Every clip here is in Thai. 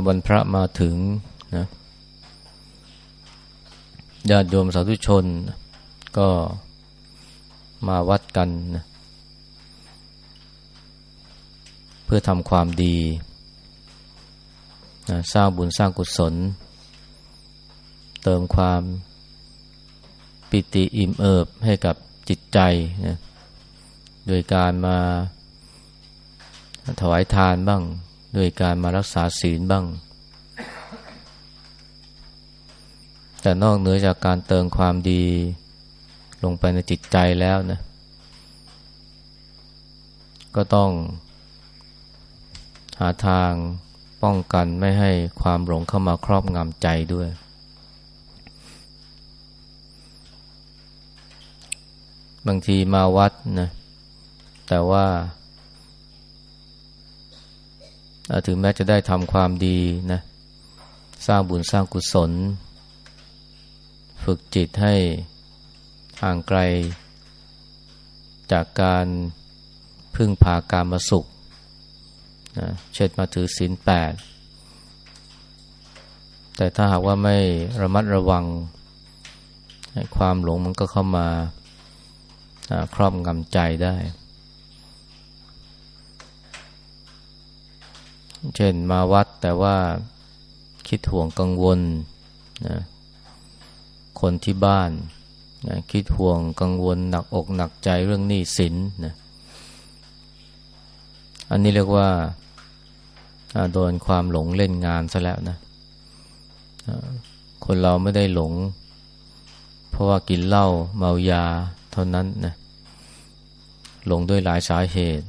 อวันพระมาถึงนะญาติโยมสาธุชนก็มาวัดกันนะเพื่อทำความดีนะสร้างบุญสร้างกุศล เติมความปิติอิ่มเอิบให้กับจิตใจนะโดยการมาถวายทานบ้าง โดยการมารักษาศีลบ้าง แต่นอกเหนือจากการเติมความดีลงไปในจิตใจแล้วนะ ก็ต้องหาทางป้องกันไม่ให้ความหลงเข้ามาครอบงำใจด้วย บางทีมาวัดนะ แต่ว่า ถึงแม้จะได้ทำความดีนะสร้างบุญสร้างกุศล ฝึกจิตให้ห่างไกล จากการพึ่งพาการมาสุขนะเช่นมาถือศีลแปดแต่ถ้าหากว่าไม่ระมัดระวัง ความหลงมันก็เข้ามาครอบงำใจได้ เช่นมาวัดแต่ว่าคิดห่วงกังวลนะคนที่บ้านนะคิดห่วงกังวลหนักอกหนักใจเรื่องหนี้สินนะอันนี้เรียกว่าโดนความหลงเล่นงานซะแล้วนะคนเราไม่ได้หลง เพราะว่ากินเหล้าเมายาเท่านั้นนะหลงด้วยหลายสาเหตุ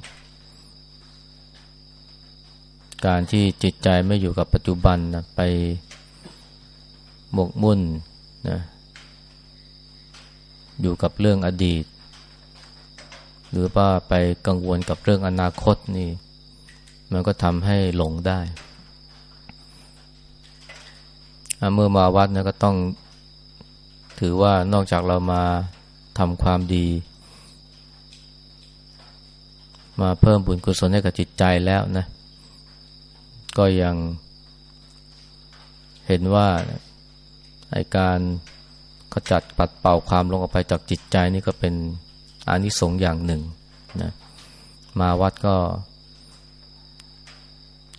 การที่จิตใจไม่อยู่กับปัจจุบันนะไปหมกมุ่นนะอยู่กับเรื่องอดีต หรือว่าไปกังวลกับเรื่องอนาคตนี่ มันก็ทำให้หลงได้ เมื่อมาวัดนะก็ต้องถือว่านอกจากเรามาทำความดี มาเพิ่มบุญกุศลให้กับจิตใจแล้วนะ ก็ยังเห็นว่าไอการขจัดปัดเป่าความลงออกไปจากจิตใจนี่ก็เป็นอานิสงส์อย่างหนึ่งนะมาวัดก็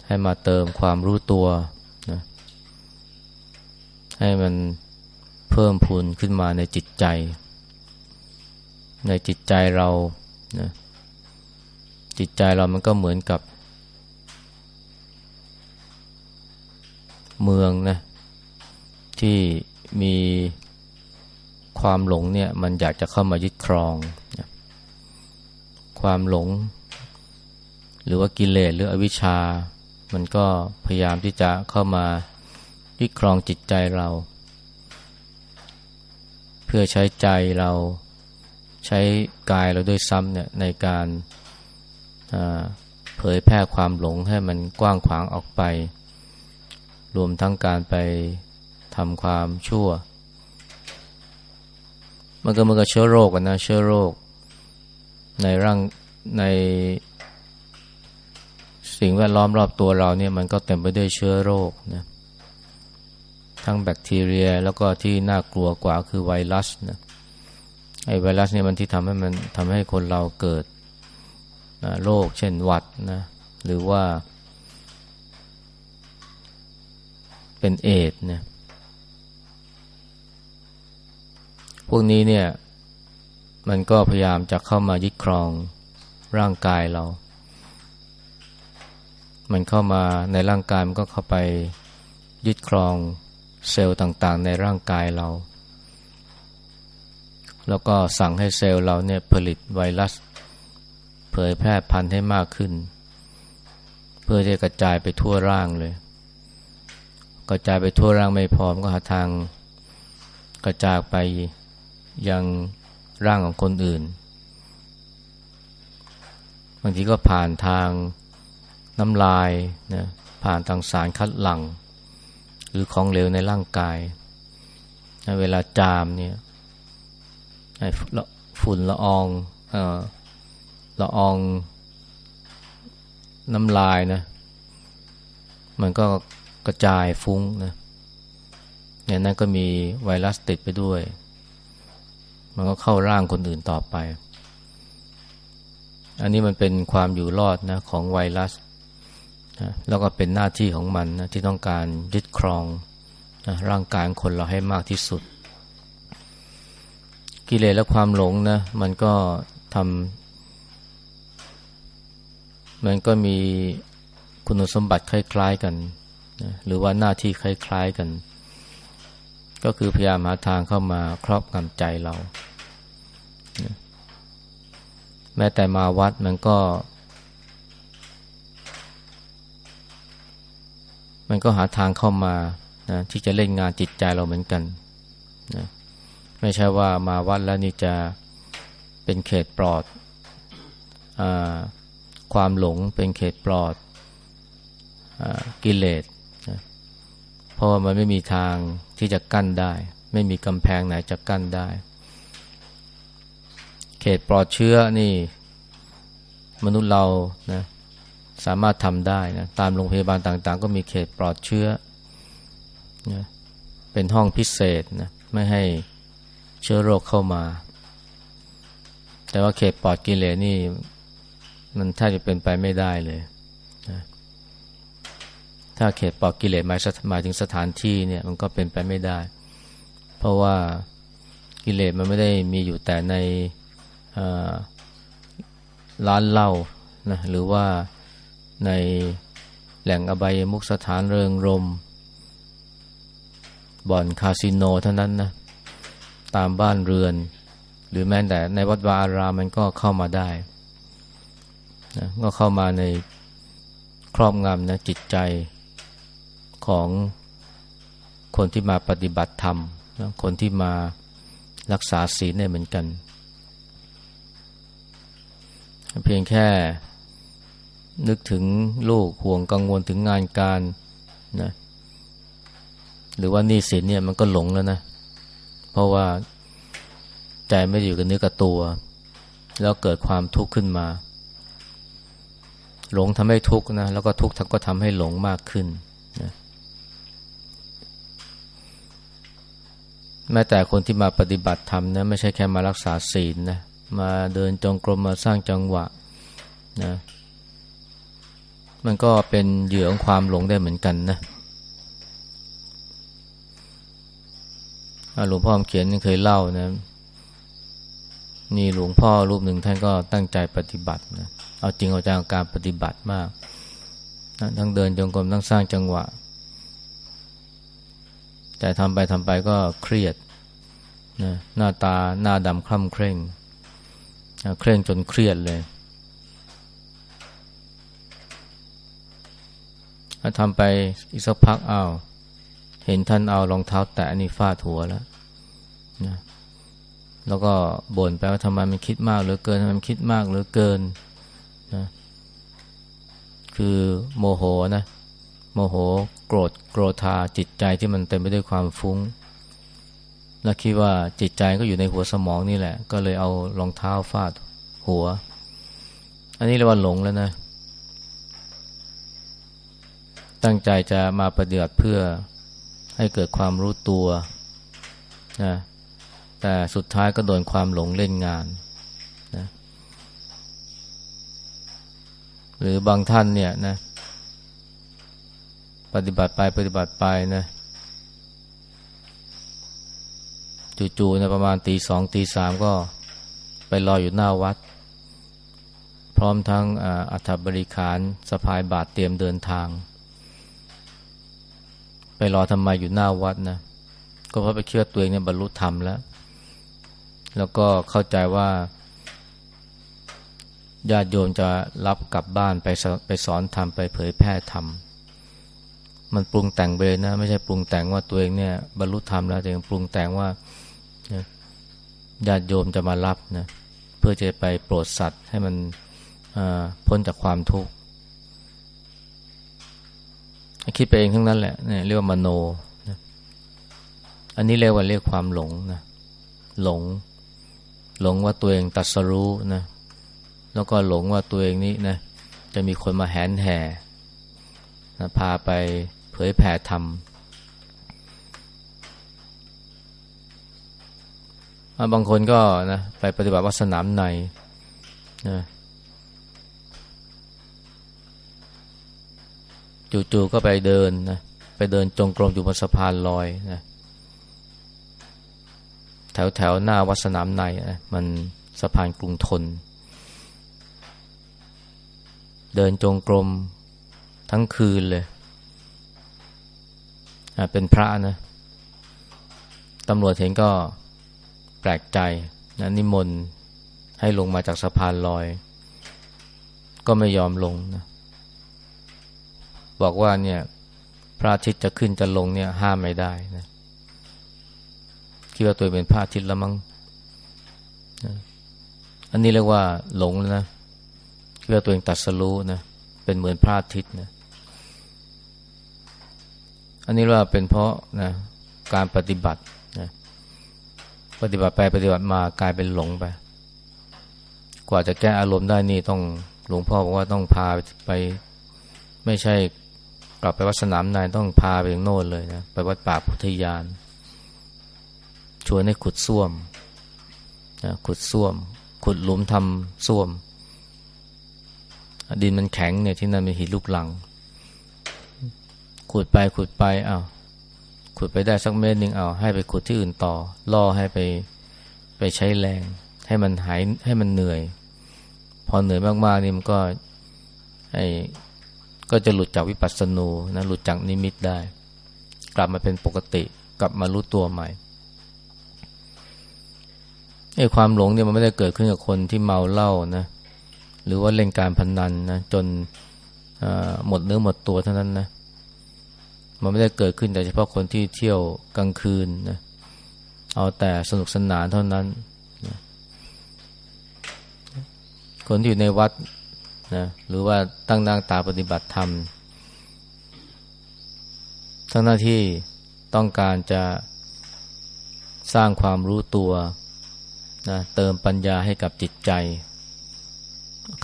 ให้มาเติมความรู้ตัวนะให้มันเพิ่มพูนขึ้นมาในจิตใจ ในจิตใจเรานะจิตใจเรามันก็เหมือนกับ เมืองนะที่มีความหลงเนี่ยมันอยากจะเข้ามายึดครอง ความหลง หรือว่ากิเลสหรืออวิชชา มันก็พยายามที่จะเข้ามายึดครองจิตใจเรา เพื่อใช้ใจเราใช้กายเราด้วยซ้ำเนี่ยในการเผยแพร่ความหลงให้มันกว้างขวางออกไป รวมทั้งการไปทำความชั่ว มันก็มันก็เชื้อโรคกันนะเชื้อโรค ในร่างในสิ่งแวดล้อมรอบตัวเราเนี่ยมันก็เต็มไปด้วยเชื้อโรคนะทั้งแบคทีเรียแล้วก็ที่น่ากลัวกว่าคือไวรัสนะไอไวรัสเนี่ยมันที่ทำให้มันทำให้คนเราเกิดโรคเช่นหวัดนะหรือว่า เป็นเอดเนี่ยพวกนี้เนี่ย มันก็พยายามจะเข้ามายึดครองร่างกายเรา มันเข้ามาในร่างกายมันก็เข้าไปยึดครองเซลล์ต่างๆ ในร่างกายเรา แล้วก็สั่งให้เซลล์เราเนี่ยผลิตไวรัส เผยแพร่พันธุ์ให้มากขึ้น เพื่อจะกระจายไปทั่วร่างเลย กระจายไปทั่วร่างไม่พอมก็หาทางกระจายไปยังร่างของคนอื่น บางทีก็ผ่านทางน้ำลายนะผ่านทางสารคัดหลั่ง หรือของเหลวในร่างกาย เวลาจามเนี่ยฝุ่นละอองอละอองน้ำลายนะ มันก็ กระจายฟุ้งนะเนี่ยนั่นก็มีไวรัสติดไปด้วย มันก็เข้าร่างคนอื่นต่อไป อันนี้มันเป็นความอยู่รอดนะของไวรัสนะแล้วก็เป็นหน้าที่ของมันนะที่ต้องการยึดครองนะร่างกายคนเราให้มากที่สุด กิเลสและความหลงนะมันก็ทำมันก็มีคุณสมบัติคล้ายๆกัน หรือว่าหน้าที่คล้าย ๆกัน ก็คือพยายามหาทางเข้ามาครอบงำใจเรา แม้แต่มาวัดมันก็ มันก็หาทางเข้ามานะที่จะเล่นงานจิตใจเราเหมือนกันนะไม่ใช่ว่ามาวัดแล้วนี่จะเป็นเขตปลอดอความหลงเป็นเขตปลอดอกิเลส ราะว่ามันไม่มีทางที่จะกั้นได้ ไม่มีกำแพงไหนจะกั้นได้ เขตปลอดเชื้อนี่ มนุษย์เรานะสามารถทำได้นะตามโรงพยาบาลต่าง ๆ ก็มีเขตปลอดเชื้อนะเป็นห้องพิเศษนะไม่ให้เชื้อโรคเข้ามา แต่ว่าเขตปลอดกิเลสนี่ มันแทบจะเป็นไปไม่ได้เลย ถ้าเขตปอดกิเลสหมายหมายถึงสถานที่เนี่ยมันก็เป็นไปไม่ได้ เพราะว่ากิเลสมันไม่ได้มีอยู่แต่ในร้านเหล้านะหรือว่าในแหล่งอบายมุกสถานเริงรม บ่อนคาสิโนเท่านั้นนะตามบ้านเรือน หรือแม้แต่ในวัดวาอารามมันก็เข้ามาได้นะก็เข้ามาในครอบงำนะจิตใจ ของคนที่มาปฏิบัติธรรม คนที่มารักษาศีลเนี่ยเหมือนกัน เพียงแค่นึกถึงลูกห่วงกังวลถึงงานการนะหรือว่านี่สินเนี่ยมันก็หลงแล้วนะ เพราะว่าใจไม่อยู่กับเนื้อกับตัว แล้วเกิดความทุกข์ขึ้นมา หลงทำให้ทุกข์นะ แล้วก็ทุกข์ก็ทำให้หลงมากขึ้นนะ แม้แต่คนที่มาปฏิบัติธรรมนะไม่ใช่แค่มารักษาศีลนะมาเดินจงกรมมาสร้างจังหวะนะมันก็เป็นเหยื่อของความหลงได้เหมือนกันนะหลวงพ่อเขียนเคยเล่านะนี่หลวงพ่อรูปหนึ่งท่านก็ตั้งใจปฏิบัตินะเอาจริงเอาจังการปฏิบัติมาก ทั้งเดินจงกรมทั้งสร้างจังหวะ แต่ทำไปทำไปก็เครียดนะหน้าตาหน้าดำคล่ำเคร่งนะเคร่งจนเครียดเลยทำไปอีกสักพักอ้าวเห็นท่านเอารองเท้าแตะนี่ฟาดหัวแล้วนะแล้วก็บ่นไปว่าทำไมมันคิดมากเหลือเกินทำไมมันคิดมากเหลือเกินนะคือโมโหนะ โมโหโกรธโกรธาจิตใจที่มันเต็มไปด้วยความฟุ้ง แล้วคิดว่าจิตใจก็อยู่ในหัวสมองนี่แหละ ก็เลยเอารองเท้าฟาดหัว อันนี้เรียกว่าหลงแล้วนะ ตั้งใจจะมาปฏิบัติเพื่อให้เกิดความรู้ตัวนะแต่สุดท้ายก็โดนความหลงเล่นงานนะหรือบางท่านเนี่ยนะ ปฏิบัติไปปฏิบัติไปนะจู่ๆนะประมาณตีสองตีสามก็ไปรออยู่หน้าวัด พร้อมทั้งอัฐบริขารสะพายบาทเตรียมเดินทาง ไปรอทำไมอยู่หน้าวัดนะก็เพราะไปเชื่อตัวเองเนี่ยบรรลุธรรมแล้ว แล้วก็เข้าใจว่าญาติโยมจะรับกลับบ้านไปไปสอนธรรมไปเผยแพร่ธรรม มันปรุงแต่งไปเลยนะ ไม่ใช่ปรุงแต่งว่าตัวเองเนี่ยบรรลุธรรมแล้วแต่ยังปรุงแต่งว่าญาติโยมจะมารับนะเพื่อจะไปโปรดสัตว์ให้มันพ้นจากความทุกข์คิดไปเองทั้งนั้นแหละเนี่ยเรียกว่ามโนนะอันนี้เรียกว่าเรียกความหลงนะหลง หลงว่าตัวเองตัดสรู้นะแล้วก็หลงว่าตัวเองนี้นะจะมีคนมาแหนแห่นะพาไป ยแผ่ธรรมบางคนก็นะไปปฏิบัติวัดสนามในนะจู่ๆก็ไปเดินนะไปเดินจงกรมอยู่บนสะพานลอยนะแถวแถวหน้าวัดสนามในนะมันสะพานกรุงทน เดินจงกรมทั้งคืนเลย เป็นพระนะตำรวจเห็นก็แปลกใจนะนิมนต์ให้ลงมาจากสะพานลอย ก็ไม่ยอมลงนะบอกว่าเนี่ย พระอาทิตย์จะขึ้นจะลงเนี่ย ห้ามไม่ได้นะคิดว่าตัวเป็นพระอาทิตย์ละมั้งนะอันนี้เรียกว่าหลงนะคิดว่าตัวเองตัดสรู้นะเป็นเหมือนพระอาทิตย์นะ อันนี้ว่าเป็นเพราะนะการปฏิบัตินะปฏิบัติไปปฏิบัติมากลายเป็นหลงไป กว่าจะแก้อารมณ์ได้นี่ต้องหลวงพ่อบอกว่าต้องพาไป ไม่ใช่กลับไปวัดสนามนายต้องพาไปอย่างโน่นเลยนะไปวัดป่าพุทธยาน ชวนให้ขุดส้วมนะขุดส้วม ขุดหลุมทำส้วม ดินมันแข็งเนี่ยที่นั่นเป็นหินลูกหลัง ขุดไปขุดไปอา้าวขุดไปได้สักเมตรหนึ่งเอาให้ไปขุดที่อื่นต่อ ล่อให้ไปไปใช้แรง ให้มันหายให้มันเหนื่อย พอเหนื่อยมากๆนี่มันก็ไอ้ก็จะหลุดจากวิปัสสนูนะหลุดจากนิมิตได้ กลับมาเป็นปกติกลับมารู้ตัวใหม่ไอ้ความหลงเนี่ยมันไม่ได้เกิดขึ้นกับคนที่เมาเหล้านะหรือว่าเล่นการพนนันนะจนหมดเนื้อหมดตัวเท่านั้นนะ มันไม่ได้เกิดขึ้นแต่เฉพาะคนที่เที่ยวกลางคืนนะเอาแต่สนุกสนานเท่านั้นนะคนที่อยู่ในวัดนะหรือว่าตั้งนางตาปฏิบัติธรรม ทั้งหน้าที่ต้องการจะสร้างความรู้ตัวนะเติมปัญญาให้กับจิตใจ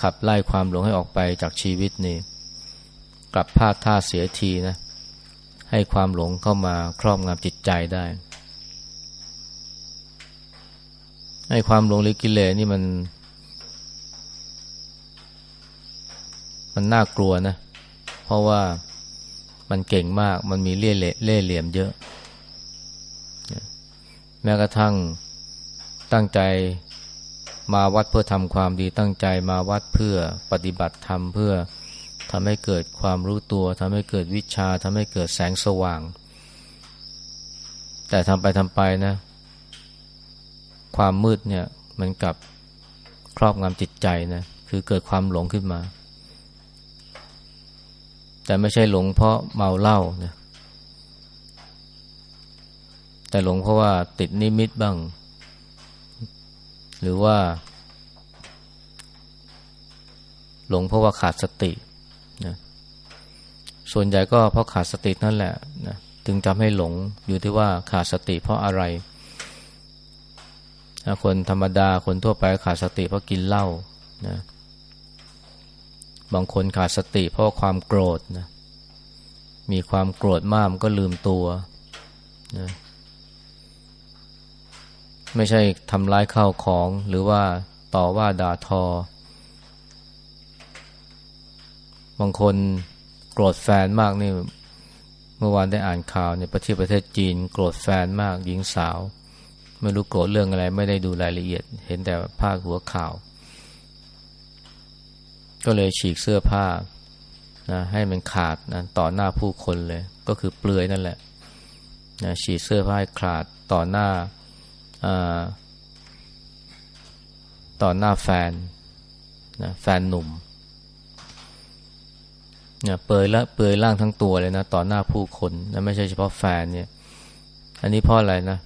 ขับไล่ความหลงให้ออกไปจากชีวิตนี่กลับพลาดท่าเสียทีนะ ให้ความหลงเข้ามาครอบงำจิตใจได้ ให้ความหลงหรือกิเลสนี่มัน มันน่ากลัวนะ เพราะว่ามันเก่งมาก มันมีเล่เล่เหลี่ยมเยอะ แม้กระทั่งตั้งใจมาวัดเพื่อทำความดีตั้งใจมาวัดเพื่อปฏิบัติธรรมเพื่อ ทำให้เกิดความรู้ตัวทำให้เกิดวิชาทำให้เกิดแสงสว่าง แต่ทำไปทำไปนะ ความมืดเนี่ยมันกับครอบงำจิตใจนะคือเกิดความหลงขึ้นมา แต่ไม่ใช่หลงเพราะเมาเหล้านะแต่หลงเพราะว่าติดนิมิตบ้าง หรือว่า หลงเพราะว่าขาดสติ ส่วนใหญ่ก็เพราะขาดสตินั่นแหละนะถึงจำให้หลงอยู่ที่ว่าขาดสติเพราะอะไร คนธรรมดาคนทั่วไปขาดสติเพราะกินเหล้านะบางคนขาดสติเพราะความโกรธนะมีความโกรธมากมันก็ลืมตัวนะไม่ใช่ทำร้ายข้าวของหรือว่าต่อว่าด่าทอ บางคน รธแฟนมากนี่เมื่อวานได้อ่านข่าวในประเทศประเทศจีน โกรธแฟนมากหญิงสาว ไม่รู้โกรธเรื่องอะไร ไม่ได้ดูรายละเอียด เห็นแต่ภาคหัวข่าว ก็เลยฉีกเสื้อผ้านะให้มันขาดนะต่อหน้าผู้คนเลย ก็คือเปลือยนั่นแหละนะฉีกเสื้อผ้าขาดต่อหน้าต่อหน้าแฟนนะแฟนหนุ่ม นี่ยเปยละเปยร่างทั้งตัวเลยนะ ต่อหน้าผู้คนนะไม่ใช่เฉพาะแฟนเนี่ย อันนี้เพราะอะไรนะ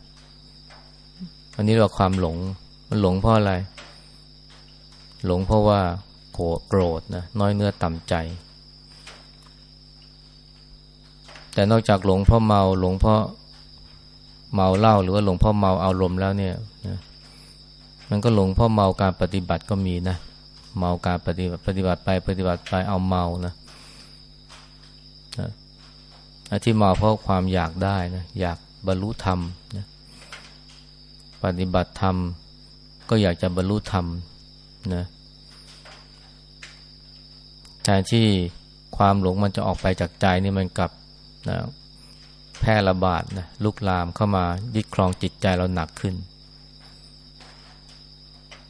อันนี้เราความหลง มันหลงเพราะอะไร หลงเพราะว่าโกรธนะน้อยเนื้อต่ำใจ แต่นอกจากหลงเพราะเมาหลงเพราะเมาเหล้าหรือว่าหลงเพราะเมาอารมณ์แล้วเนี่ยนะมันก็หลงเพราะเมาการปฏิบัติก็มีนะเมาการปฏิบัติปฏิบัติไปปฏิบัติไปเอาเมานะ ที่มาเพราะความอยากได้นะอยากบรรลุธรรมนะปฏิบัติธรรม ก็อยากจะบรรลุธรรมนะแทนที่ความหลงมันจะออกไปจากใจนี่มันกลับนะแพร่ระบาดนะลุกลามเข้ามายึดครองจิตใจเราหนักขึ้น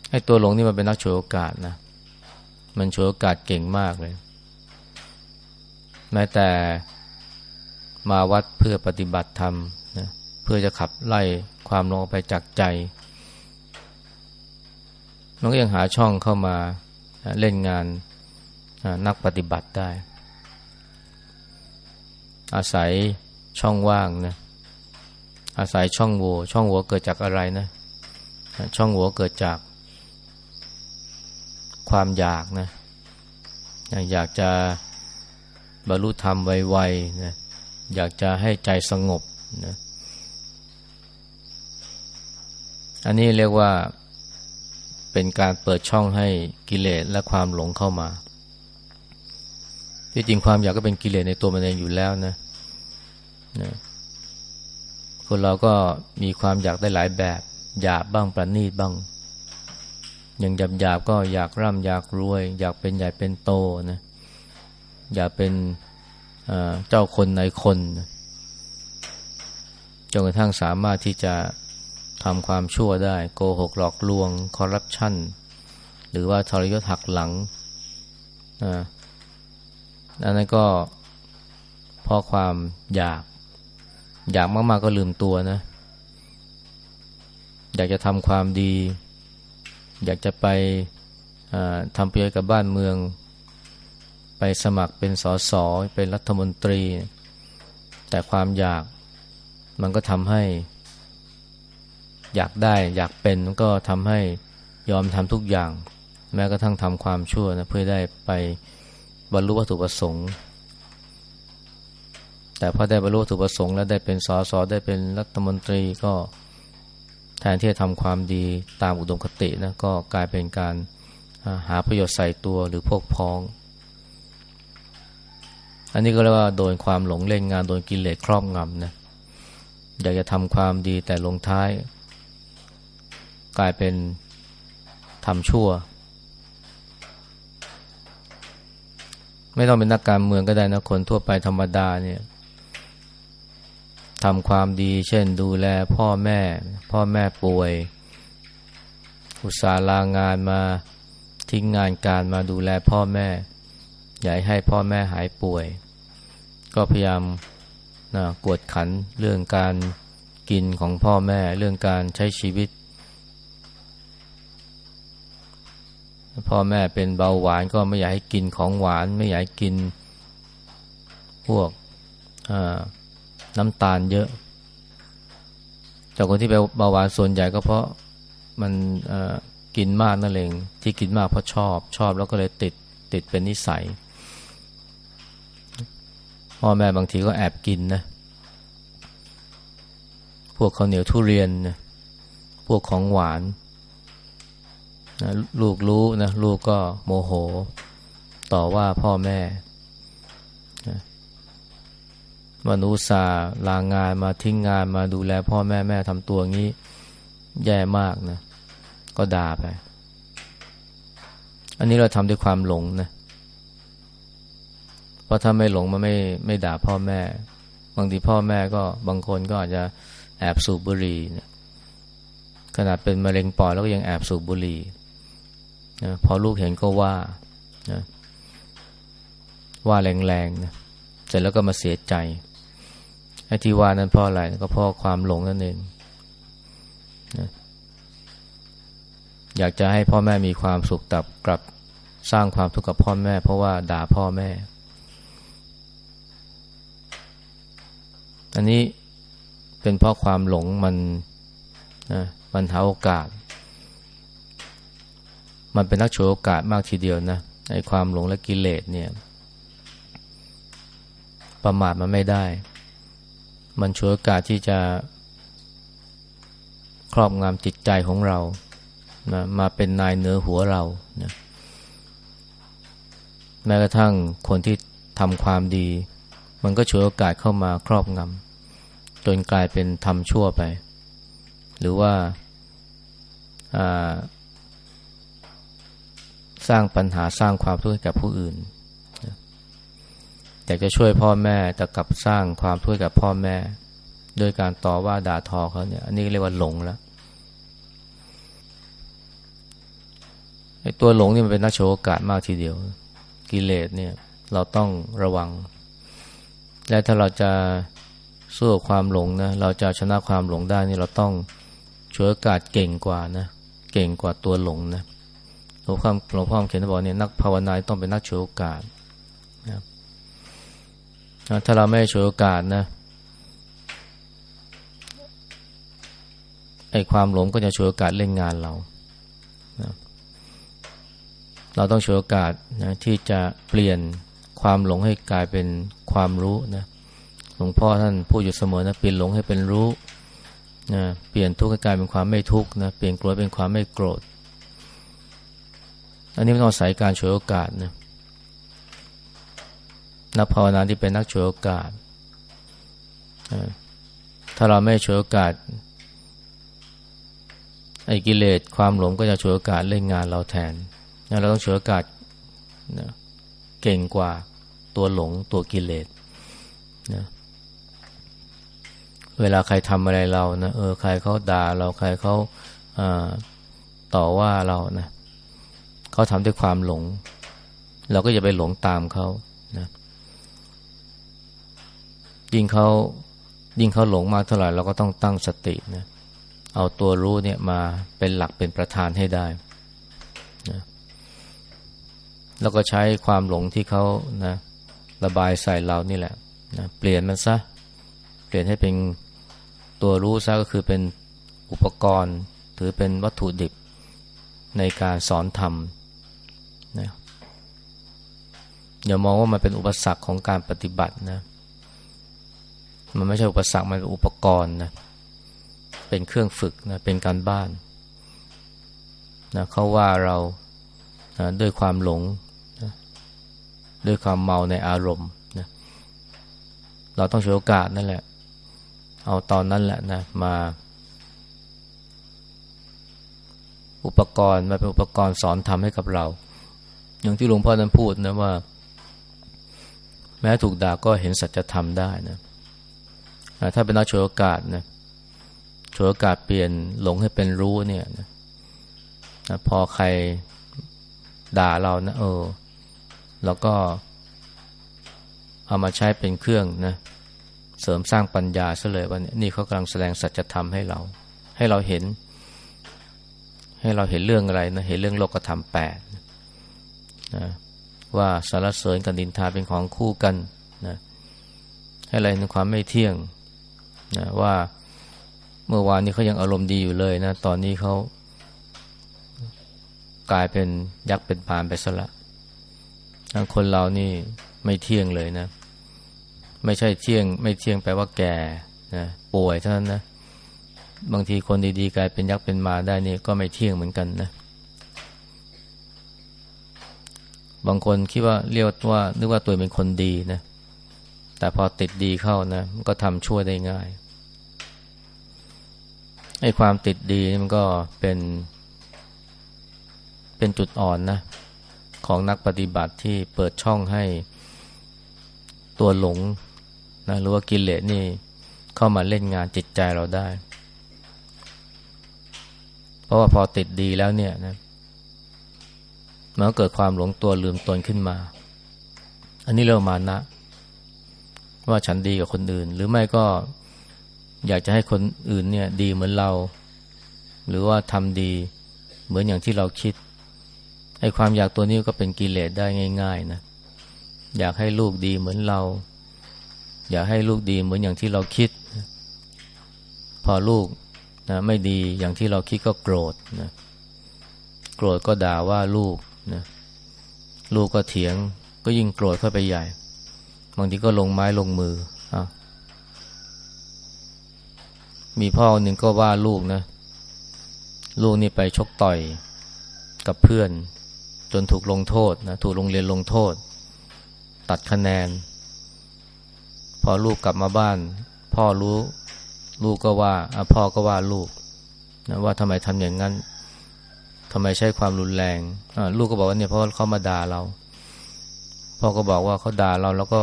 ไอ้ตัวหลงนี่มันเป็นนักโชว์โอกาสนะ มันโชว์โอกาสเก่งมากเลย แม้แต่ มาวัดเพื่อปฏิบัติธรรมนะเพื่อจะขับไล่ความลงไปจากใจ มันก็ยังหาช่องเข้ามาเล่นงานนักปฏิบัติได้ อาศัยช่องว่างนะอาศัยช่องโหว่ช่องโหว่เกิดจากอะไรนะ ช่องโหว่เกิดจาก ความอยากนะ อยากจะบรรลุธรรมไวๆนะ อยากจะให้ใจสงบนะอันนี้เรียกว่าเป็นการเปิดช่องให้กิเลสและความหลงเข้ามา ที่จริงความอยากก็เป็นกิเลสในตัวมันเองอยู่แล้วนะนะคนเราก็มีความอยากได้หลายแบบหยาบบ้างประณีตบ้างอย่างหยาบหยาบก็อยากร่ำอยากรวย อยากเป็นใหญ่เป็นโตนะอยากเป็น เจ้าคนในคนจนกระทั่งสามารถที่จะทำความชั่วได้ โกหกหลอกลวง คอร์รัปชันหรือว่าทรยศหักหลังอันนั้นก็เพราะความอยาก อยากมาก ๆ ก็ลืมตัวนะ อยากจะทำความดี อยากจะไปทำประโยชน์กับบ้านเมือง ไปสมัครเป็นสสเป็นรัฐมนตรี แต่ความอยากมันก็ทำให้ อยากได้อยากเป็นก็ทำให้ยอมทำทุกอย่าง แม้กระทั่งทำความชั่วนะเพื่อได้ไปบรรลุวัตถุประสงค์ แต่พอได้บรรลุวัตถุประสงค์แล้วได้เป็นสสได้เป็นรัฐมนตรีก็แทนที่จะทำความดีตามอุดมคตินะก็กลายเป็นการหาประโยชน์ใส่ตัวหรือพวกพ้อง อันนี้ก็เรียกว่าโดนความหลงเล่นงานโดนกิเลสครอบงำนะอยากจะทำความดีแต่ลงท้าย กลายเป็นทำชั่ว ไม่ต้องเป็นนักการเมืองก็ได้นะคนทั่วไปธรรมดาเนี่ยทำความดี เช่นดูแลพ่อแม่ พ่อแม่ป่วย อุตส่าห์ลางานมาทิ้งงานการมาดูแลพ่อแม่ อยากให้พ่อแม่หายป่วย ก็พยายามนะกวดขันเรื่องการกินของพ่อแม่เรื่องการใช้ชีวิต พ่อแม่เป็นเบาหวานก็ไม่อยากให้กินของหวาน ไม่อยากกินพวกน้ำตาลเยอะ จากคนที่เป็นเบาหวานส่วนใหญ่ก็เพราะมันกินมากนั่นเองที่กินมากเพราะชอบชอบแล้วก็เลยติดติดเป็นนิสัย พ่อแม่บางทีก็แอบกินนะ พวกข้าวเหนียวทุเรียนนะพวกของหวานนะลูกรู้นะลูกก็โมโห ต่อว่าพ่อแม่นะมนุษาลางงานมาทิ้งงานมาดูแลพ่อแม่แม่ทำตัวงี้ แย่มากนะ ก็ด่าไป อันนี้เราทำด้วยความหลงนะ ราะถ้าไม่หลงมันไม่ไม่ด่าพ่อแม่ บางทีพ่อแม่ก็บางคนก็อาจจะแอบสูบบุหรี่นะขนาดเป็นมะเร็งปอดแล้วก็ยังแอบสูบบุหรี่นะพอลูกเห็นก็ว่านะว่าแรงๆนะเสร็จแล้วก็มาเสียใจไอ้ที่ว่านั้นเพราะอะไรก็เพราะความหลงนั่นเองนะอยากจะให้พ่อแม่มีความสุขตับกลับสร้างความทุกข์กับพ่อแม่ เพราะว่าด่าพ่อแม่ อันนี้เป็นเพราะความหลงมันนะมันหาโอกาส มันเป็นนักโชว์โอกาสมากทีเดียวนะไอ้ความหลงและกิเลสเนี่ย ประมาทมันไม่ได้ มันโชว์โอกาสที่จะครอบงำจิตใจของเรานะมาเป็นนายเหนือหัวเรานะแม้กระทั่งคนที่ทำความดี มันก็ฉวยโอกาสเข้ามาครอบงำจนกลายเป็นทำชั่วไป หรือว่าสร้างปัญหาสร้างความทุกข์ให้กับผู้อื่นอยากจะช่วยพ่อแม่แต่กลับสร้างความทุกข์กับพ่อแม่ โดยการต่อว่าด่าทอเขาเนี่ย อันนี้เรียกว่าหลงแล้วไอ้ตัวหลงนี่มันเป็นนักโชว์โอกาสมากทีเดียว กิเลสเนี่ย เราต้องระวัง และถ้าเราจะสู้ความหลงนะเราจะชนะความหลงได้นี่เราต้องโชว์โอกาสเก่งกว่านะเก่งกว่าตัวหลงนะหลวงพ่อหลวงพ่อเขียนบอกเนี่ยนักภาวนาต้องเป็นนักโชว์โอกาสนะถ้าเราไม่โชว์โอกาสนะไอ้ความหลงก็จะโชว์โอกาสเล่นงานเรานะเราต้องโชว์โอกาสนะที่จะเปลี่ยน ความหลงให้กลายเป็นความรู้นะหลวงพ่อท่านพูดอยู่เสมอนะเปลี่ยนหลงให้เป็นรู้นะเปลี่ยนทุกข์ให้กลายเป็นความไม่ทุกข์นะเปลี่ยนโกรธเป็นความไม่โกรธ อันนี้ม่ต้องอาศัยการโชว์โอกาสนะนักภาวนาที่เป็นนักฉวยโอกาส ถ้าเราไม่ฉวยโอกาสไอ้กิเลสความหลงก็จะฉวยโอกาสเล่นงานเราแทน เราต้องฉวยโอกาสเก่งกว่า ตัวหลงตัวกิเลสนะเวลาใครทำอะไรเรานะเออใครเขาด่าเราใครเขาต่อว่าเรานะเขาทำด้วยความหลง เราก็อย่าไปหลงตามเขานะยิ่งเขายิ่งเขาหลงมากเท่าไหร่เราก็ต้องตั้งสตินะเอาตัวรู้เนี่ยมาเป็นหลักเป็นประธานให้ได้นะแล้วก็ใช้ความหลงที่เขานะ ระบายใส่เรานี่แหละนะเปลี่ยนมันซะ เปลี่ยนให้เป็นตัวรู้ซะก็คือเป็นอุปกรณ์ ถือเป็นวัตถุดิบในการสอนธรรมนะอย่ามองว่ามันเป็นอุปสรรคของการปฏิบัตินะ มันไม่ใช่อุปสรรค มันเป็นอุปกรณ์นะ เป็นเครื่องฝึกนะ เป็นการบ้านนะเขาว่าเรานะด้วยความหลง ด้วยความเมาในอารมณ์นะเราต้องใช้โอกาสนั่นแหละ เอาตอนนั้นแหละนะมา อุปกรณ์มาเป็นอุปกรณ์สอนทำให้กับเรา อย่างที่หลวงพ่อนั้นพูดนะว่า แม้ถูกด่าก็เห็นสัจธรรมได้นะถ้าเป็นนักโชว์โอกาสนะโชว์โอกาสเปลี่ยนหลงให้เป็นรู้เนี่ยนะพอใครด่าเรานะเออ เราก็เอามาใช้เป็นเครื่องนะเสริมสร้างปัญญาซะเลยว่านี่เขากำลังแสดงสัจธรรมให้เรา ให้เราเห็น ให้เราเห็นเรื่องอะไรนะเห็นเรื่องโลกธรรมแปดนะว่าสารเสริญกับดินทาเป็นของคู่กันนะให้อะไรในความไม่เที่ยงนะว่าเมื่อวานนี้เขายังอารมณ์ดีอยู่เลยนะ ตอนนี้เขากลายเป็นยักษ์เป็นปานไปซะละ คนเรานี่ไม่เที่ยงเลยนะ ไม่ใช่เที่ยง ไม่เที่ยงแปลว่าแก่นะป่วยเท่านั้นนะบางทีคนดีๆกลายเป็นยักษ์เป็นมาได้นี่ก็ไม่เที่ยงเหมือนกันนะ บางคนคิดว่าเรียกว่า นึกว่าตัวเป็นคนดีนะ แต่พอติดดีเข้านะมันก็ทำชั่วได้ง่ายไอ้ความติดดีมันก็เป็น เป็นจุดอ่อนนะ ของนักปฏิบัติที่เปิดช่องให้ตัวหลงนะหรือว่ากิเลสนี่เข้ามาเล่นงานจิตใจเราได้ เพราะว่าพอติดดีแล้วเนี่ยนะมันก็เกิดความหลงตัวลืมตนขึ้นมา อันนี้เรียกมานะ ว่าฉันดีกับคนอื่น หรือไม่ก็อยากจะให้คนอื่นเนี่ย ดีเหมือนเรา หรือว่าทำดีเหมือนอย่างที่เราคิด ไอ้ความอยากตัวนี้ก็เป็นกิเลสได้ง่าย ๆ นะ อยากให้ลูกดีเหมือนเรา อยากให้ลูกดีเหมือนอย่างที่เราคิด พอลูกนะไม่ดีอย่างที่เราคิดก็โกรธนะโกรธก็ด่าว่าลูกนะลูกก็เถียง ก็ยิ่งโกรธเข้าไปใหญ่ บางทีก็ลงไม้ลงมืออะมีพ่อหนึ่งก็ว่าลูกนะ ลูกนี่ไปชกต่อยกับเพื่อน จนถูกลงโทษนะถูกโรงเรียนลงโทษ ตัดคะแนน พอลูกกลับมาบ้าน พ่อรู้ ลูกก็ว่าพ่อก็ว่าลูกนะว่าทำไมทำอย่างนั้นทำไมใช้ความรุนแรงลูกก็บอกว่าเนี่ยเพราะเขามาด่าเรา พ่อก็บอกว่าเขาด่าเราแล้วก็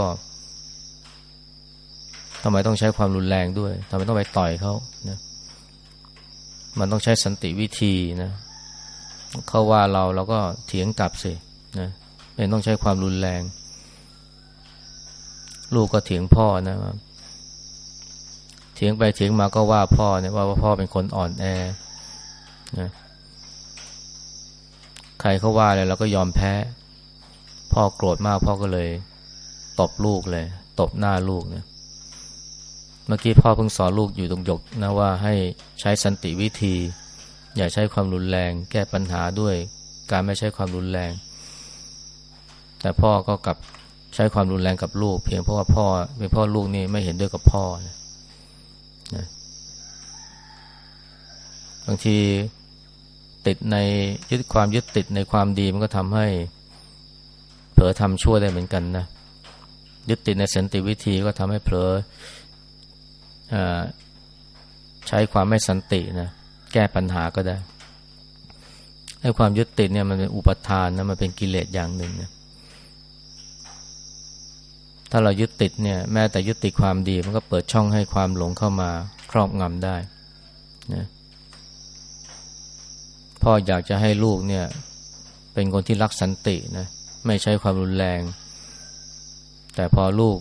ทำไมต้องใช้ความรุนแรงด้วยทำไมต้องไปต่อยเขานะมันต้องใช้สันติวิธีนะ เขาว่าเราเราก็เถียงกลับสินะไม่ต้องใช้ความรุนแรง ลูกก็เถียงพ่อนะเถียงไปเถียงมาก็ว่าพ่อเนี่ยว่าพ่อเป็นคนอ่อนแอนะใครเขาว่าเลยเราก็ยอมแพ้ พ่อโกรธมากพ่อก็เลยตบลูกเลย ตบหน้าลูกเนี่ยเมื่อกี้พ่อเพิ่งสอนลูกอยู่ตรงหยกนะว่าให้ใช้สันติวิธี อย่าใช้ความรุนแรง แก้ปัญหาด้วย การไม่ใช้ความรุนแรง แต่พ่อก็กลับใช้ความรุนแรงกับลูก เพียงเพราะว่าพ่อเป็นพ่อลูกนี่ไม่เห็นด้วยกับพ่อนะบางทีติดในยึดความยึดติดในความดีมันก็ทำให้เผลอทำชั่วได้เหมือนกันนะยึดติดในสันติวิธีก็ทำให้เผลอใช้ความไม่สันตินะ แก้ปัญหาก็ได้ให้ความยึดติดเนี่ยมันเป็นอุปทานนะมันเป็นกิเลสอย่างหนึ่งนะถ้าเรายึดติดเนี่ยแม้แต่ยึดติดความดีมันก็เปิดช่องให้ความหลงเข้ามาครอบงำได้นะพ่ออยากจะให้ลูกเนี่ย เป็นคนที่รักสันตินะไม่ใช้ความรุนแรง แต่พอลูก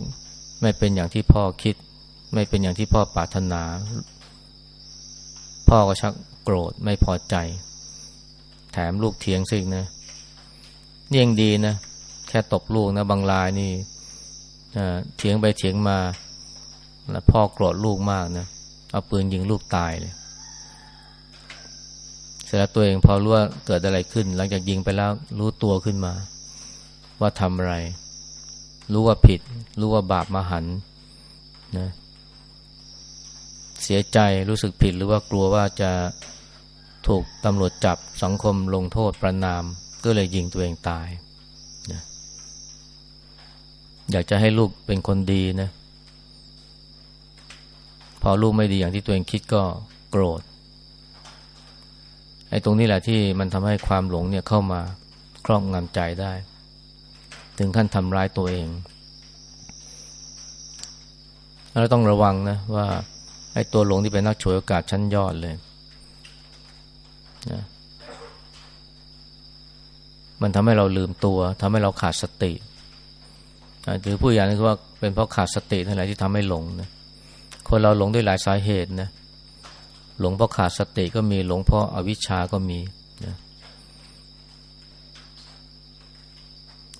ไม่เป็นอย่างที่พ่อคิด ไม่เป็นอย่างที่พ่อปรารถนา พ่อก็ชักโกรธไม่พอใจ แถมลูกเถียงซิกนะนี่ยังดีนะ แค่ตบลูกนะบางรายนี่เถียงไปเถียงมา แล้วพ่อโกรธลูกมากนะเอาปืนยิงลูกตายเลยเสร็จแล้วตัวเองพอรู้ว่าเกิดอะไรขึ้น หลังจากยิงไปแล้วรู้ตัวขึ้นมา ว่าทำอะไร รู้ว่าผิด รู้ว่าบาปมาหันนะ เสียใจรู้สึกผิดหรือว่ากลัวว่าจะถูกตำรวจจับสังคมลงโทษประนาม ก็เลยยิงตัวเองตายนะอยากจะให้ลูกเป็นคนดีนะ พอลูกไม่ดีอย่างที่ตัวเองคิดก็โกรธไอ้ตรงนี้แหละที่มันทำให้ความหลงเนี่ยเข้ามาครอบงำใจได้ ถึงขั้นทำร้ายตัวเองเราต้องระวังนะว่า ไอ้ตัวหลงที่เป็นนักฉวยโอกาสชั้นยอดเลยนะมันทำให้เราลืมตัวทำให้เราขาดสติหรือผู้อย่างนึงว่าเป็นเพราะขาดสตินั่นแหละที่ทำให้หลงนะคนเราหลงด้วยหลายสาเหตุนะหลงเพราะขาดสติก็มีหลงเพราะอาวิชชาก็มีนะ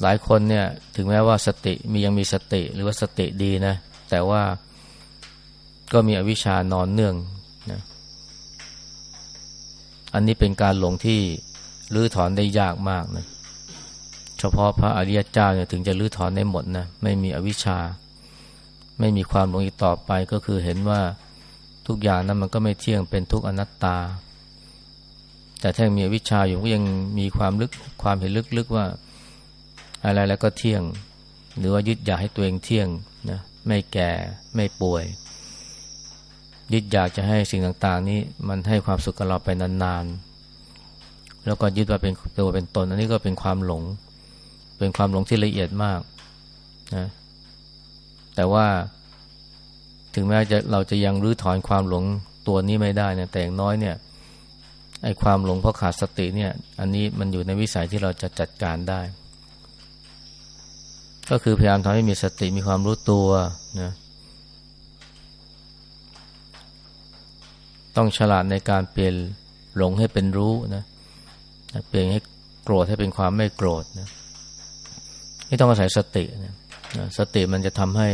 หลายคนเนี่ยถึงแม้ว่าสติมียังมีสติหรือว่าสติดีนะแต่ว่า ก็มีอวิชชานอนเนื่องนะอันนี้เป็นการหลงที่ลื้อถอนได้ยากมากนะเฉพาะพระอริยเจ้าเนี่ยถึงจะลื้อถอนได้หมดนะไม่มีอวิชชา ไม่มีความหลงอีกต่อไปก็คือเห็นว่าทุกอย่างนั้นมันก็ไม่เที่ยงเป็นทุกอนัตตา แต่ถ้ามีวิชาอยู่ก็ยังมีความลึกความเห็นลึกๆว่า อะไรแล้วก็เที่ยง หรือว่ายึดอยากให้ตัวเองเที่ยงนะไม่แก่ไม่ป่วย ยึดอยากจะให้สิ่งต่างๆ นี้มันให้ความสุขกับเราไปนานๆ แล้วก็ยึดว่าเป็นตัวเป็นตน อันนี้ก็เป็นความหลง เป็นความหลงที่ละเอียดมากนะแต่ว่าถึงแม้จะเราจะยังรื้อถอนความหลงตัวนี้ไม่ได้เนี่ยแต่อย่างน้อยเนี่ยไอ้ความหลงเพราะขาดสติเนี่ย อันนี้มันอยู่ในวิสัยที่เราจะจัดการได้ ก็คือพยายามทำให้มีสติมีความรู้ตัวนะ ต้องฉลาดในการเปลี่ยนหลงให้เป็นรู้นะเปลี่ยนให้โกรธให้เป็นความไม่โกรธนะไม่ต้องอาศัยสตินะสติมันจะทำให้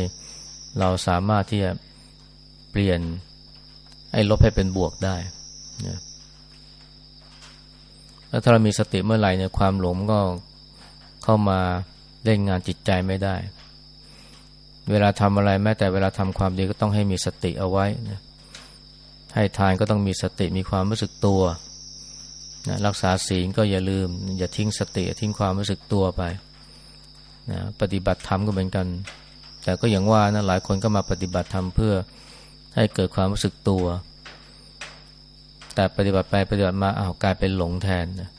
เราสามารถที่จะเปลี่ยนไอ้ลบให้เป็นบวกได้นะแล้วถ้าเรามีสติเมื่อไหร่เนี่ยความหลงก็เข้ามาเล่นงานจิตใจไม่ได้ เวลาทำอะไรแม้แต่เวลาทำความดีก็ต้องให้มีสติเอาไว้นะ ให้ทานก็ต้องมีสติมีความรู้สึกตัวนะรักษาศีลก็อย่าลืม อย่าทิ้งสติทิ้งความรู้สึกตัวไปนะปฏิบัติธรรมก็เหมือนกัน แต่ก็อย่างว่านะหลายคนก็มาปฏิบัติธรรมเพื่อให้เกิดความรู้สึกตัว แต่ปฏิบัติไปปฏิบัติมาอ้าวกลายเป็นหลงแทนนะ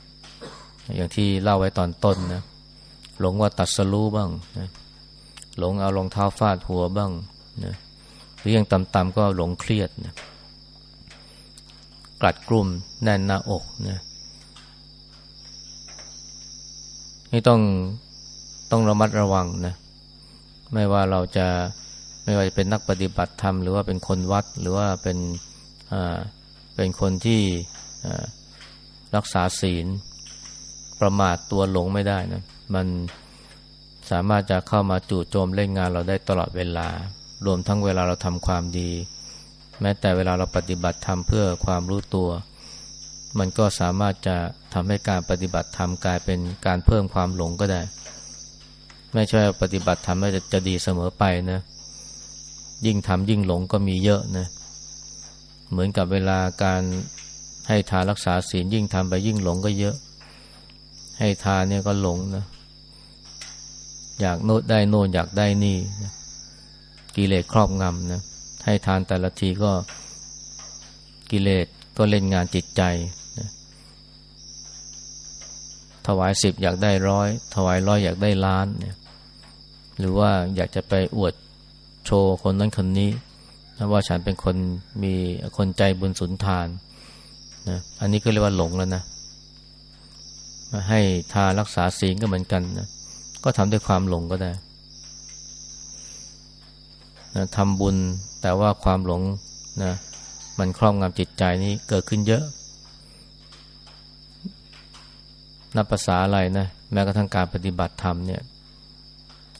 อย่างที่เล่าไว้ตอนต้นนะหลงว่าตัดสรู้บ้างนะหลงเอารองเท้าฟาดหัวบ้างนะหรือยังต่ำๆก็หลงเครียดนะ กลัดกลุ่มแน่นหน้าอกนะนี่ต้องต้องระมัดระวังนะไม่ว่าเราจะไม่ว่าจะเป็นนักปฏิบัติธรรมหรือว่าเป็นคนวัดหรือว่าเป็นอ่าเป็นคนที่รักษาศีล ประมาทตัวหลงไม่ได้นะมันสามารถจะเข้ามาจู่โจมเล่นงานเราได้ตลอดเวลา รวมทั้งเวลาเราทำความดี แม้แต่เวลาเราปฏิบัติธรรมเพื่อความรู้ตัว มันก็สามารถจะทำให้การปฏิบัติธรรมกลายเป็นการเพิ่มความหลงก็ได้ ไม่ใช่ปฏิบัติธรรมจะจะดีเสมอไปนะ ยิ่งทำยิ่งหลงก็มีเยอะนะ เหมือนกับเวลาการให้ทานรักษาศีลยิ่งทำไปยิ่งหลงก็เยอะ ให้ทานเนี่ยก็หลงนะ อยากโน้ตได้โน่นอยากได้นี่นะกิเลสครอบงำนะ ให้ทานแต่ละทีก็กิเลสก็เล่นงานจิตใจนะถวายสิบอยากได้ร้อย ถวายร้อยอยากได้ล้านเนี่ยหรือว่าอยากจะไปอวดโชว์คนนั้นคนนี้นะว่าฉันเป็นคนมีคนใจบุญสุนทานนะอันนี้ก็เรียกว่าหลงแล้วนะให้ทารักษาศีลก็เหมือนกันนะก็ทำด้วยความหลงก็ได้ นะทำบุญแต่ว่าความหลงนะมันครอบงำจิตใจนี้เกิดขึ้นเยอะ นับภาษาอะไรนะ แม้กระทั่งการปฏิบัติธรรมเนี่ย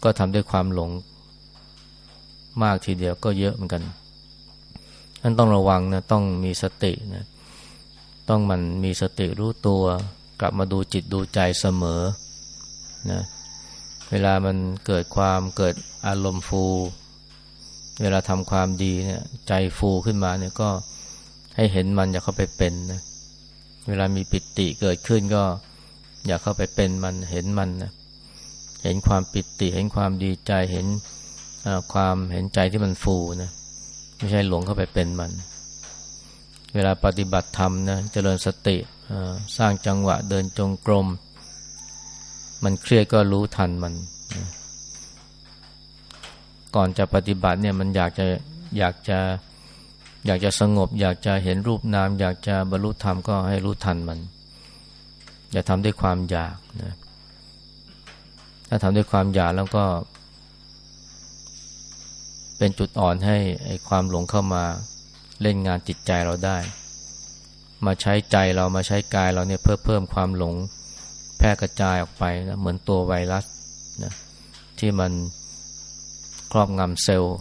ก็ทำด้วยความหลงมากทีเดียวก็เยอะเหมือนกันนั่นต้องระวังนะต้องมีสตินะต้องมันมีสติรู้ตัว กลับมาดูจิตดูใจเสมอนะเวลามันเกิดความเกิดอารมณ์ฟู เวลาทำความดีเนี่ย ใจฟูขึ้นมาเนี่ยก็ให้เห็นมันอย่าเข้าไปเป็นนะเวลามีปิติเกิดขึ้นก็อย่าเข้าไปเป็นมันเห็นมันนะเห็นความปิติเห็นความดีใจเห็นความเห็นใจที่มันฟูนะไม่ใช่หลงเข้าไปเป็นมัน เวลาปฏิบัติธรรมนะเจริญสติสร้างจังหวะเดินจงกรม มันเครียดก็รู้ทันมัน ก่อนจะปฏิบัติเนี่ยมันอยากจะอยากจะอยากจะสงบ อยากจะเห็นรูปนาม อยากจะบรรลุธรรมก็ให้รู้ทันมัน อย่าทำด้วยความอยากนะถ้าทำด้วยความอยากแล้วก็ เป็นจุดอ่อนให้ไอ้ความหลงเข้ามาเล่นงานจิตใจเราได้ มาใช้ใจเรามาใช้กายเราเนี่ยเพื่อเพิ่มความหลงแพร่กระจายออกไปนะเหมือนตัวไวรัสนะที่มัน ครอบงำเซลล์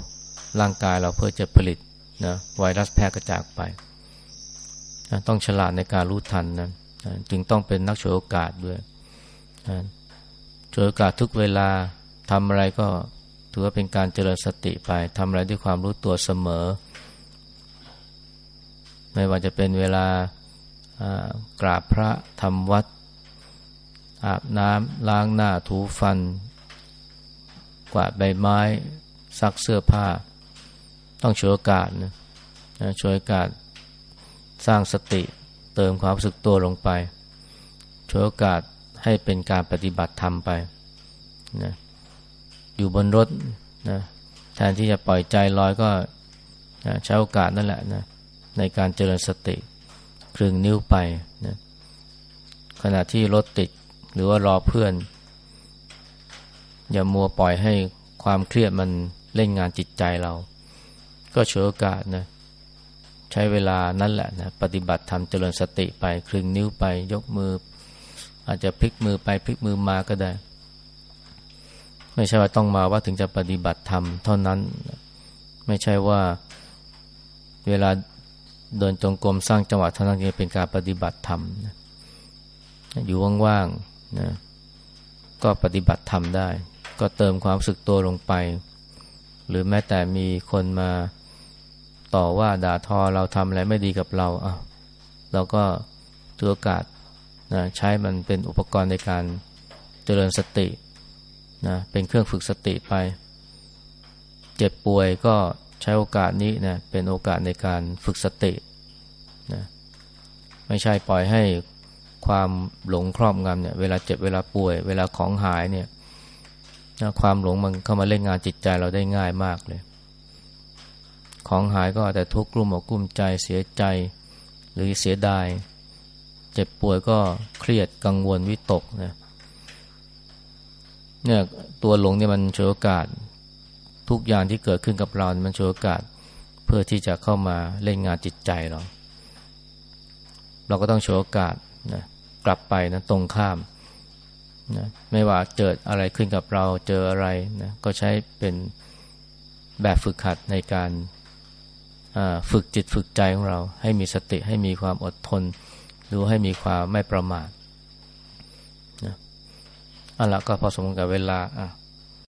ร่างกายเราเพื่อจะผลิตนะไวรัสแพร่กระจายไปนะต้องฉลาดในการรู้ทันนะนะจึงต้องเป็นนักโชว์โอกาสด้วยนะโชวโอกาสทุกเวลาทำอะไรก็ถือว่าเป็นการเจริญสติไปทำอะไรด้วยความรู้ตัวเสมอ ไม่ว่าจะเป็นเวลากราบพระทำวัด อาบน้ำล้างหน้าถูฟัน กวาดใบไม้ ซักเสื้อผ้า ต้องช่วยโอกาสนะช่วยโอกาสสร้างสติเติมความรู้สึกตัวลงไปช่วยโอกาสให้เป็นการปฏิบัติธรรมไปนะอยู่บนรถนะแทนที่จะปล่อยใจลอยก็นะใช้โอกาสนั่นแหละนะในการเจริญสติครึ่งนิ้วไปนะขณะที่รถติดหรือว่ารอเพื่อน อย่ามัวปล่อยให้ความเครียดมัน เล่นงานจิตใจเรา ก็ฉวยโอกาสนะใช้เวลานั่นแหละนะปฏิบัติทำเจริญสติไปคลึงนิ้วไป ยกมือ อาจจะพลิกมือไปพลิกมือมาก็ได้ ไม่ใช่ว่าต้องมาว่าถึงจะปฏิบัติธรรมเท่านั้น ไม่ใช่ว่าเวลาเดินจงกรมสร้างจังหวะเท่านั้นจะเป็นการปฏิบัติธรรมอยู่ว่างๆนะก็ปฏิบัติธรรมได้ ก็เติมความสึกตัวลงไป หรือแม้แต่มีคนมาต่อว่าด่าทอเราทำอะไรไม่ดีกับเราอะเราก็ถือโอกาสนะใช้มันเป็นอุปกรณ์ในการเจริญสตินะเป็นเครื่องฝึกสติไป เจ็บป่วยก็ใช้โอกาสนี้นะเป็นโอกาสในการฝึกสตินะไม่ใช่ปล่อยให้ความหลงครอบงำเนี่ยเวลาเจ็บเวลาป่วย เวลาของหายเนี่ย นะความหลงมันเข้ามาเล่นงานจิตใจเราได้ง่ายมากเลย ของหายก็แต่ทุกข์กลุ่มอกกลุ้มใจเสียใจ หรือเสียดาย เจ็บป่วยก็เครียดกังวลวิตกนะเนี่ยตัวหลงเนี่ยมันโชว์โอกาส ทุกอย่างที่เกิดขึ้นกับเรา มันโชว์โอกาสเพื่อที่จะเข้ามาเล่นงานจิตใจเรา เราก็ต้องโชว์โอกาสนะกลับไปนะตรงข้าม นะไม่ว่าเกิดอะไรขึ้นกับเราเจออะไรนะก็ใช้เป็นแบบฝึกหัดในการฝึกจิตฝึกใจของเรา ให้มีสติให้มีความอดทน รู้ให้มีความไม่ประมาทนะอันละก็พอสมควรกับเวลาอะ